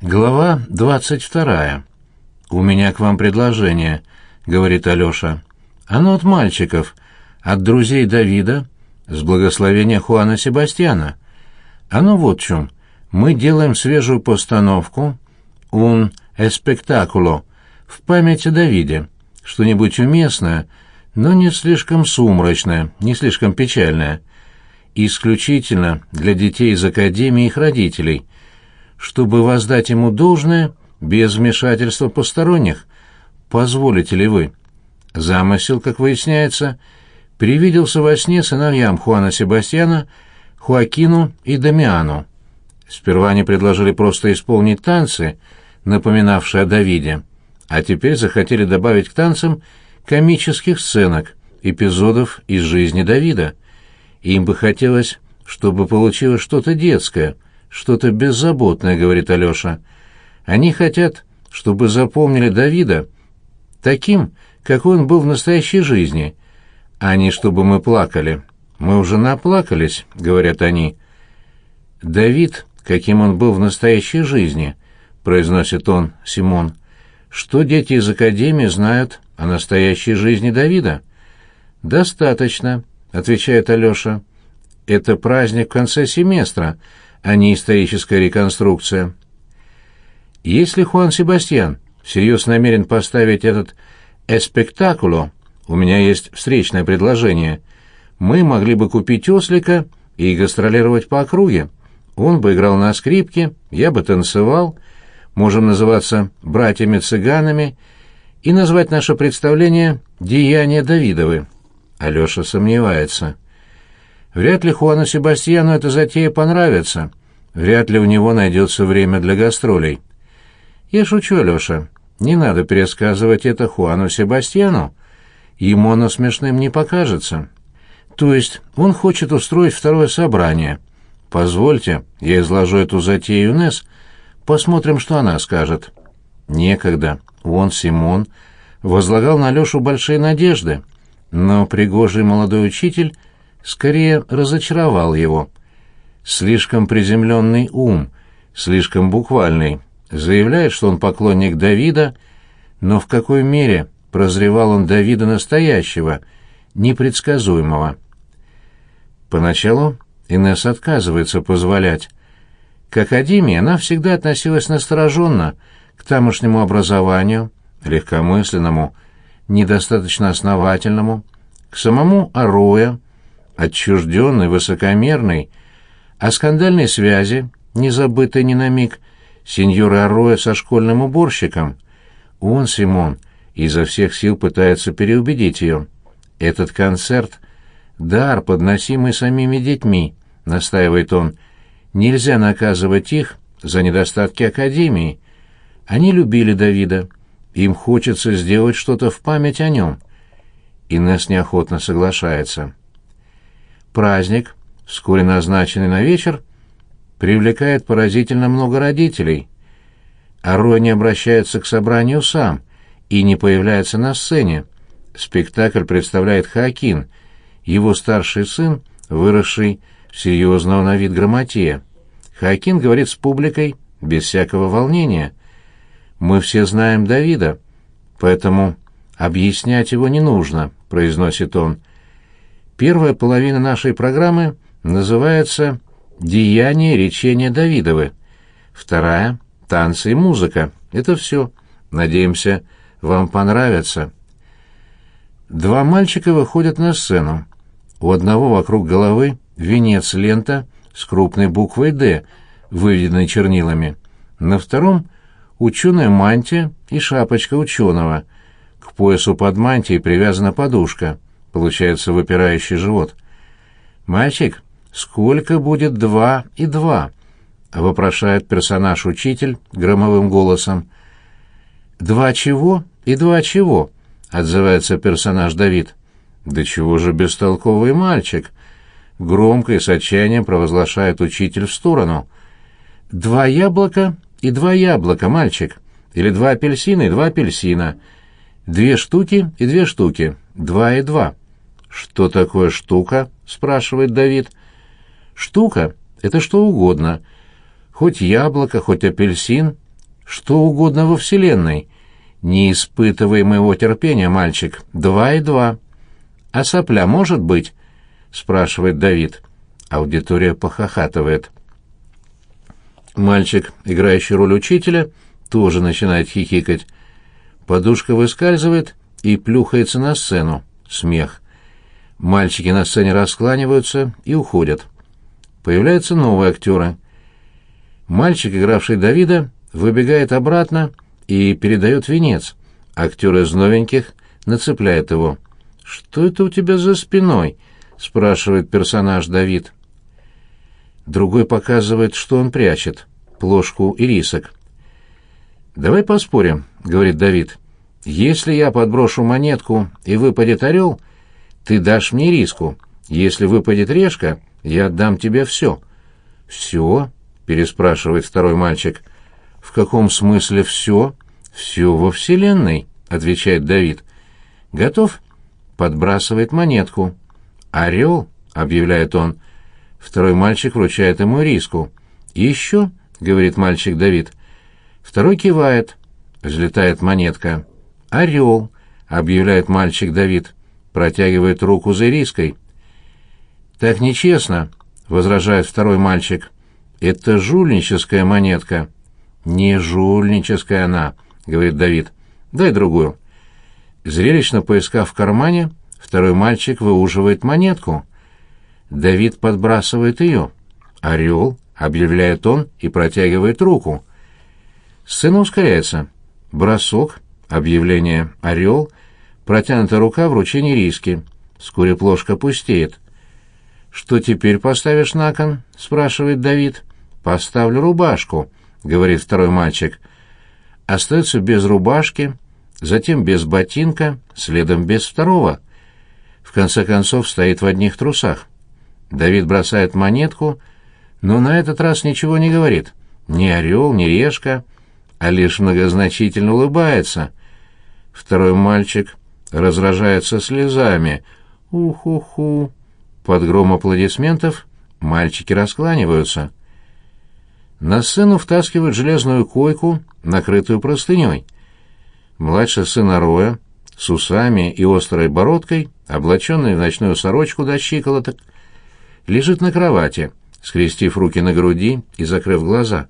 Глава двадцать вторая. «У меня к вам предложение», — говорит Алёша. «Оно от мальчиков, от друзей Давида, с благословения Хуана Себастьяна. Оно вот в чем. Мы делаем свежую постановку «Un espectaculo» в память о Давиде, что-нибудь уместное, но не слишком сумрачное, не слишком печальное. Исключительно для детей из Академии и их родителей — чтобы воздать ему должное без вмешательства посторонних. Позволите ли вы? Замысел, как выясняется, привиделся во сне сыновьям Хуана Себастьяна, Хуакину и Дамиану. Сперва они предложили просто исполнить танцы, напоминавшие о Давиде, а теперь захотели добавить к танцам комических сценок, эпизодов из жизни Давида. Им бы хотелось, чтобы получилось что-то детское — что-то беззаботное, говорит Алёша. Они хотят, чтобы запомнили Давида таким, какой он был в настоящей жизни, а не чтобы мы плакали. Мы уже наплакались, говорят они. Давид, каким он был в настоящей жизни, произносит он, Симон. Что дети из академии знают о настоящей жизни Давида? Достаточно, отвечает Алёша. Это праздник в конце семестра, а не историческая реконструкция. Если Хуан Себастьян всерьез намерен поставить этот «эспектакуло», у меня есть встречное предложение. Мы могли бы купить ослика и гастролировать по округе. Он бы играл на скрипке, я бы танцевал. Можем называться «братьями-цыганами» и назвать наше представление «Деяния Давидовы». Алеша сомневается. Вряд ли Хуану Себастьяну эта затея понравится. Вряд ли у него найдется время для гастролей. Я шучу, Леша. Не надо пересказывать это Хуану Себастьяну. Ему оно смешным не покажется. То есть он хочет устроить второе собрание. Позвольте, я изложу эту затею Несс. Посмотрим, что она скажет. Некогда. Он, Симон, возлагал на Лешу большие надежды. Но пригожий молодой учитель скорее разочаровал его. Слишком приземленный ум, слишком буквальный. Заявляет, что он поклонник Давида, но в какой мере прозревал он Давида настоящего, непредсказуемого. Поначалу Инесс отказывается позволять. К академии она всегда относилась настороженно к тамошнему образованию, легкомысленному, недостаточно основательному, к самому Ароя, отчужденный, высокомерный, о скандальной связи, не забытой ни на миг, сеньора Ароя со школьным уборщиком. Он, Симон, изо всех сил пытается переубедить ее. Этот концерт — дар, подносимый самими детьми, настаивает он. Нельзя наказывать их за недостатки Академии. Они любили Давида. Им хочется сделать что-то в память о нем. Инесс неохотно соглашается. Праздник, вскоре назначенный на вечер, привлекает поразительно много родителей. Арой не обращается к собранию сам и не появляется на сцене. Спектакль представляет Хакин, его старший сын, выросший в серьезного на вид грамотея. Хакин говорит с публикой без всякого волнения. «Мы все знаем Давида, поэтому объяснять его не нужно», — произносит он. Первая половина нашей программы называется «Деяние речения Давидовы». Вторая — «Танцы и музыка». Это все. Надеемся, вам понравится. Два мальчика выходят на сцену. У одного вокруг головы венец лента с крупной буквой «Д», выведенной чернилами. На втором — ученая мантия и шапочка ученого. К поясу под мантией привязана подушка — Получается выпирающий живот. «Мальчик, сколько будет два и два?» — вопрошает персонаж-учитель громовым голосом. «Два чего и два чего?» — отзывается персонаж Давид. «Да чего же бестолковый мальчик?» Громко и с отчаянием провозглашает учитель в сторону. «Два яблока и два яблока, мальчик. Или два апельсина и два апельсина. Две штуки и две штуки. Два и два». «Что такое штука?» — спрашивает Давид. «Штука — это что угодно. Хоть яблоко, хоть апельсин, Что угодно во Вселенной. Не испытывай моего терпения, мальчик. Два и два. А сопля может быть? Спрашивает Давид. Аудитория похохатывает. Мальчик, играющий роль учителя, тоже начинает хихикать. Подушка выскальзывает и плюхается на сцену. Смех. Мальчики на сцене раскланиваются и уходят. Появляются новые актеры. Мальчик, игравший Давида, выбегает обратно и передает венец. Актер из новеньких нацепляет его. «Что это у тебя за спиной?» — спрашивает персонаж Давид. Другой показывает, что он прячет — плошку и рисок. «Давай поспорим», — говорит Давид. «Если я подброшу монетку и выпадет орел, ты дашь мне риску. Если выпадет решка, я отдам тебе все». «Все?» — переспрашивает второй мальчик. «В каком смысле все?» «Все во Вселенной», — отвечает Давид. «Готов?» — подбрасывает монетку. «Орел», — объявляет он. Второй мальчик вручает ему риску. «Еще?» — говорит мальчик Давид. Второй кивает. Взлетает монетка. «Орел», — объявляет мальчик Давид. Протягивает руку за риской. «Так нечестно», — возражает второй мальчик. «Это жульническая монетка». «Не жульническая она», — говорит Давид. «Дай другую». Зрелищно поискав в кармане, второй мальчик выуживает монетку. Давид подбрасывает ее. «Орел», — объявляет он и протягивает руку. Сцена ускоряется. Бросок, объявление «Орел», протянутая рука, вручение риски. Вскоре плошка пустеет. «Что теперь поставишь на кон?» — спрашивает Давид. «Поставлю рубашку», — говорит второй мальчик. Остается без рубашки, затем без ботинка, следом без второго. В конце концов стоит в одних трусах. Давид бросает монетку, но на этот раз ничего не говорит. Ни орел, ни решка, а лишь многозначительно улыбается. Второй мальчик разражается слезами. Ух-ху-ху. Под гром аплодисментов мальчики раскланиваются. На сцену втаскивают железную койку, накрытую простыней. Младший сын Ароя, с усами и острой бородкой, облаченный в ночную сорочку до щиколоток, лежит на кровати, скрестив руки на груди и закрыв глаза.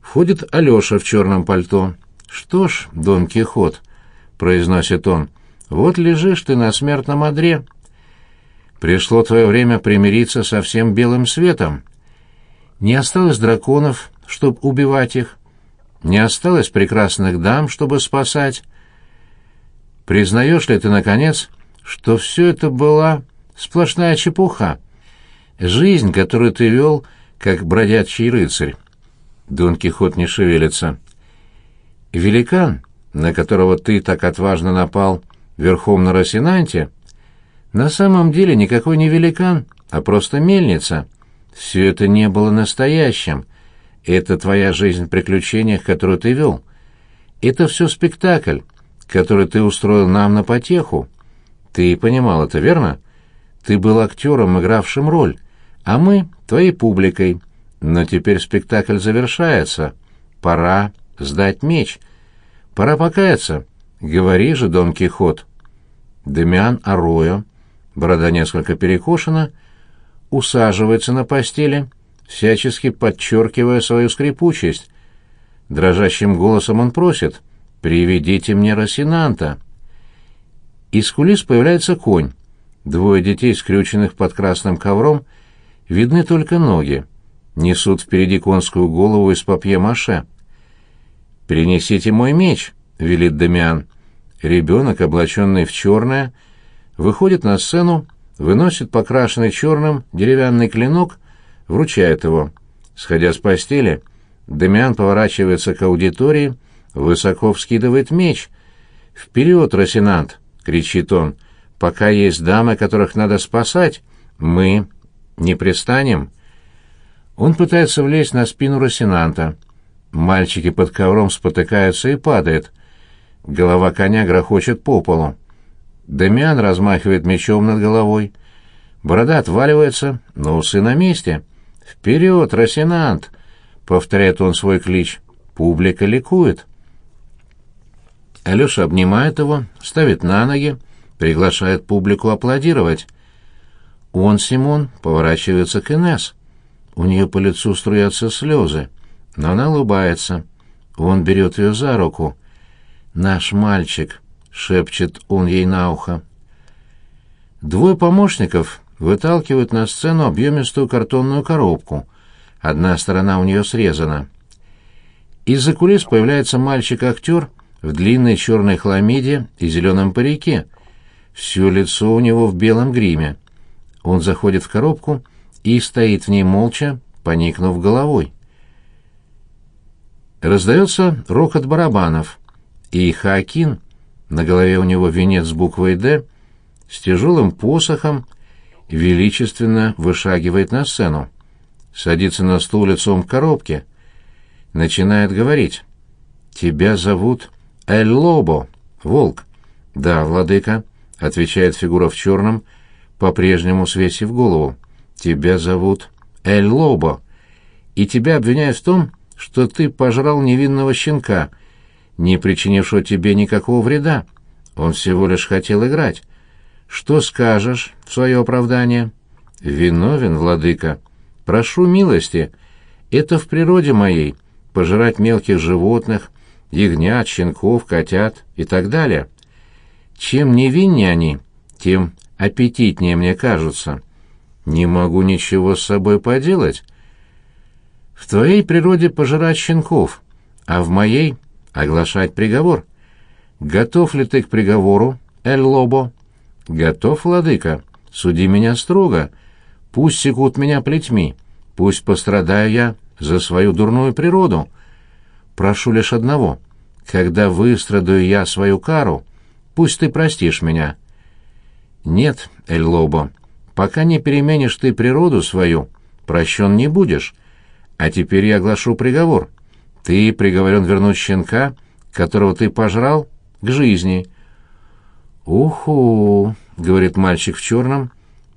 Входит Алеша в черном пальто. «Что ж, Дон Кихот», — произносит он, — «вот лежишь ты на смертном одре. Пришло твое время примириться со всем белым светом. Не осталось драконов, чтобы убивать их, не осталось прекрасных дам, чтобы спасать. Признаешь ли ты, наконец, что все это была сплошная чепуха?» Жизнь, которую ты вел, как бродячий рыцарь. Дон Кихот не шевелится. Великан, на которого ты так отважно напал верхом на Росинанте, на самом деле никакой не великан, а просто мельница. Все это не было настоящим. Это твоя жизнь в приключениях, которую ты вел. Это все спектакль, который ты устроил нам на потеху. Ты понимал это, верно? Ты был актером, игравшим роль а мы — твоей публикой. Но теперь спектакль завершается. Пора сдать меч. Пора покаяться. Говори же, Дон Кихот. Демиан Ароя, борода несколько перекошена, усаживается на постели, всячески подчеркивая свою скрипучесть. Дрожащим голосом он просит «Приведите мне Росинанта». Из кулис появляется конь. Двое детей, скрюченных под красным ковром, — Видны только ноги. Несут впереди конскую голову из папье-маше. «Принесите мой меч», — велит Дамиан. Ребенок, облаченный в черное, выходит на сцену, выносит покрашенный черным деревянный клинок, вручает его. Сходя с постели, Дамиан поворачивается к аудитории, высоко вскидывает меч. «Вперед, Росинант!» — кричит он. «Пока есть дамы, которых надо спасать, мы не пристанем?» Он пытается влезть на спину Росинанта. Мальчики под ковром спотыкаются и падают. Голова коня грохочет по полу. Дамиан размахивает мечом над головой. Борода отваливается, но усы на месте. «Вперед, Росинант!» — повторяет он свой клич. Публика ликует. Алеша обнимает его, ставит на ноги, приглашает публику аплодировать. Он, Симон, поворачивается к Инесс. У нее по лицу струятся слезы, но она улыбается. Он берет ее за руку. «Наш мальчик», — шепчет он ей на ухо. Двое помощников выталкивают на сцену объемистую картонную коробку. Одна сторона у нее срезана. Из-за кулис появляется мальчик-актер в длинной черной хламиде и зеленом парике. Все лицо у него в белом гриме. Он заходит в коробку и стоит в ней молча, поникнув головой. Раздается рокот барабанов, и Хаакин, на голове у него венец с буквой «Д», с тяжелым посохом величественно вышагивает на сцену, садится на стул лицом к коробке, начинает говорить. «Тебя зовут Эль Лобо, волк». «Да, владыка», — отвечает фигура в черном, по-прежнему свесив голову. «Тебя зовут Эль Лобо, и тебя обвиняют в том, что ты пожрал невинного щенка, не причинившего тебе никакого вреда. Он всего лишь хотел играть. Что скажешь в свое оправдание? Виновен, владыка. Прошу милости. Это в природе моей — пожирать мелких животных, ягнят, щенков, котят и так далее. Чем невиннее они, тем аппетитнее мне кажутся. Не могу ничего с собой поделать. В твоей природе пожирать щенков, а в моей — оглашать приговор. Готов ли ты к приговору, Эль-Лобо? Готов, владыка. Суди меня строго. Пусть секут меня плетьми. Пусть пострадаю я за свою дурную природу. Прошу лишь одного. Когда выстрадаю я свою кару, пусть ты простишь меня. Нет, Эль-Лобо, пока не переменишь ты природу свою, прощен не будешь. А теперь я оглашу приговор. Ты приговорен вернуть щенка, которого ты пожрал, к жизни. «Уху!» — говорит мальчик в черном,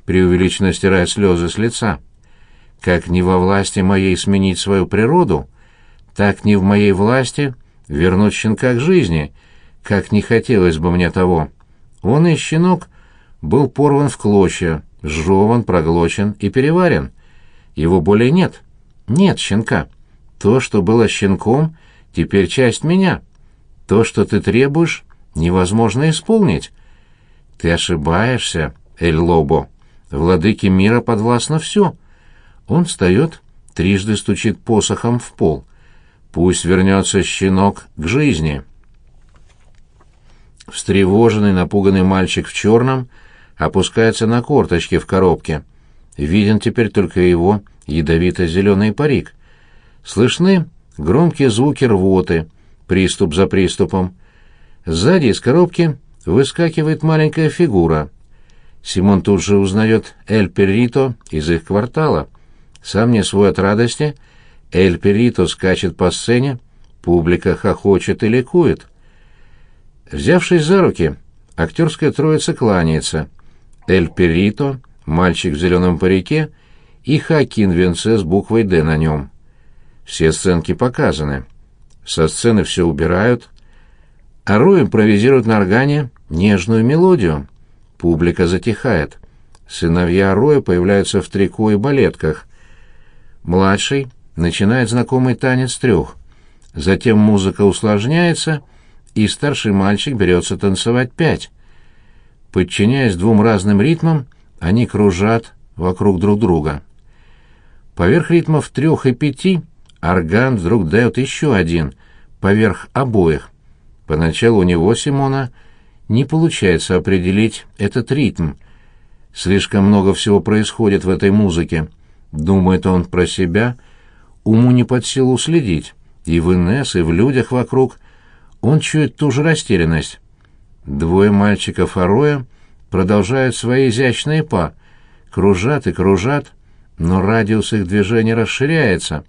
преувеличенно стирая слезы с лица. «Как не во власти моей сменить свою природу, так не в моей власти вернуть щенка к жизни, как не хотелось бы мне того. Он и щенок был порван в клочья, сжеван, проглочен и переварен. Его более нет». Нет, щенка. То, что было щенком, теперь часть меня. То, что ты требуешь, невозможно исполнить. Ты ошибаешься, Эль-Лобо. Владыке мира подвластно все. Он встает, трижды стучит посохом в пол. Пусть вернется щенок к жизни. Встревоженный, напуганный мальчик в черном опускается на корточки в коробке. Виден теперь только его ядовито-зеленый парик. Слышны громкие звуки рвоты, приступ за приступом. Сзади из коробки выскакивает маленькая фигура. Симон тут же узнает Эль Перрито из их квартала. Сам не свой от радости, Эль Перрито скачет по сцене, публика хохочет и ликует. Взявшись за руки, актерская троица кланяется. Эль Перрито, мальчик в зеленом парике — и Хакин венце с буквой «Д» на нем. Все сценки показаны. Со сцены все убирают, а Рой импровизирует на органе нежную мелодию. Публика затихает. Сыновья Роя появляются в трико и балетках. Младший начинает знакомый танец трех. Затем музыка усложняется, и старший мальчик берется танцевать пять. Подчиняясь двум разным ритмам, они кружат вокруг друг друга. Поверх ритмов трех и пяти орган вдруг дает еще один, поверх обоих. Поначалу у него, Симона, не получается определить этот ритм. Слишком много всего происходит в этой музыке. Думает он про себя, уму не под силу следить. И в Инесс, и в людях вокруг он чует ту же растерянность. Двое мальчиков Ароя продолжают свои изящные па, кружат и кружат, но радиус их движения расширяется,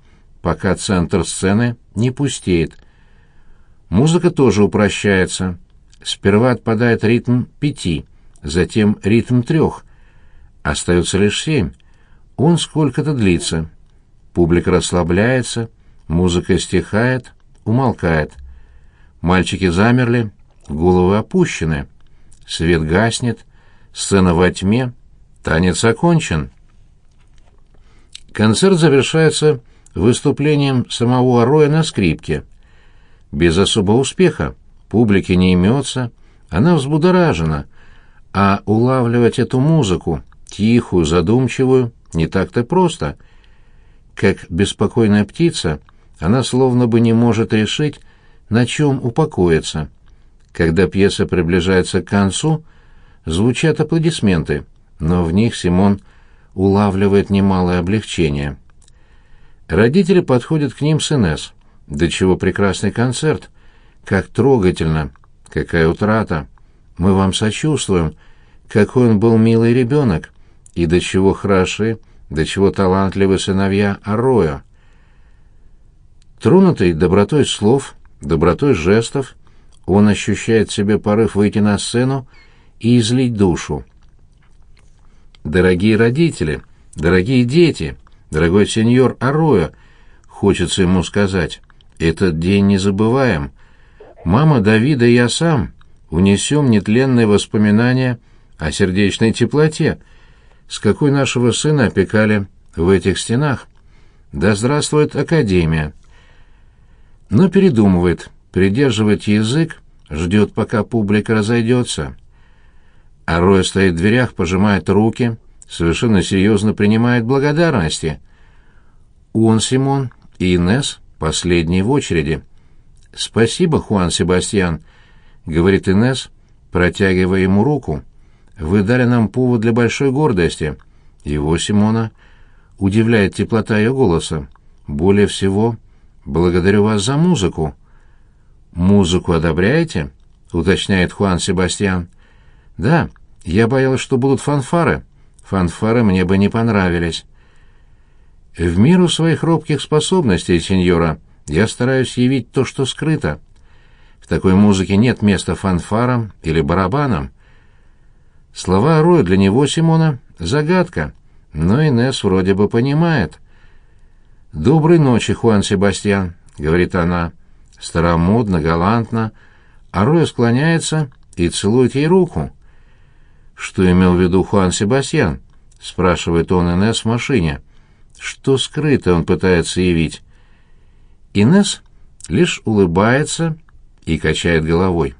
пока центр сцены не пустеет. Музыка тоже упрощается. Сперва отпадает ритм пяти, затем ритм трех. Остается лишь семь. Он сколько-то длится. Публика расслабляется, музыка стихает, умолкает. Мальчики замерли, головы опущены. Свет гаснет, сцена во тьме, танец окончен. Концерт завершается выступлением самого Роя на скрипке. Без особого успеха, публике не имется, она взбудоражена, а улавливать эту музыку, тихую, задумчивую, не так-то просто. Как беспокойная птица, она словно бы не может решить, на чем упокоиться. Когда пьеса приближается к концу, звучат аплодисменты, но в них Симон улавливает немалое облегчение. Родители подходят к ним с Инесс. Да чего прекрасный концерт! Как трогательно! Какая утрата! Мы вам сочувствуем! Какой он был милый ребенок! И до чего хороши, до чего талантливы сыновья Ароя! Тронутый добротой слов, добротой жестов, он ощущает в себе порыв выйти на сцену и излить душу. Дорогие родители, дорогие дети, дорогой сеньор Ароя, хочется ему сказать, этот день не забываем. Мама Давида и я сам унесем нетленные воспоминания о сердечной теплоте, с какой нашего сына опекали в этих стенах. Да здравствует Академия! Но передумывает, придерживает язык, ждет, пока публика разойдется. А стоит в дверях, пожимает руки, совершенно серьезно принимает благодарности. Он, Симон и Инесс последний в очереди. «Спасибо, Хуан Себастьян», — говорит Инесс, протягивая ему руку. «Вы дали нам повод для большой гордости». Его, Симона, удивляет теплота ее голоса. «Более всего, благодарю вас за музыку». «Музыку одобряете?» — уточняет Хуан Себастьян. «Да, я боялась, что будут фанфары. Фанфары мне бы не понравились». «В меру своих робких способностей, сеньора, я стараюсь явить то, что скрыто. В такой музыке нет места фанфарам или барабанам». Слова Роя для него, Симона, загадка, но Инесс вроде бы понимает. «Доброй ночи, Хуан Себастьян», — говорит она старомодно, галантно, а Роя склоняется и целует ей руку. «Что имел в виду Хуан Себастьян?» — спрашивает он Инесс в машине. «Что скрыто он пытается явить?» Инесс лишь улыбается и качает головой.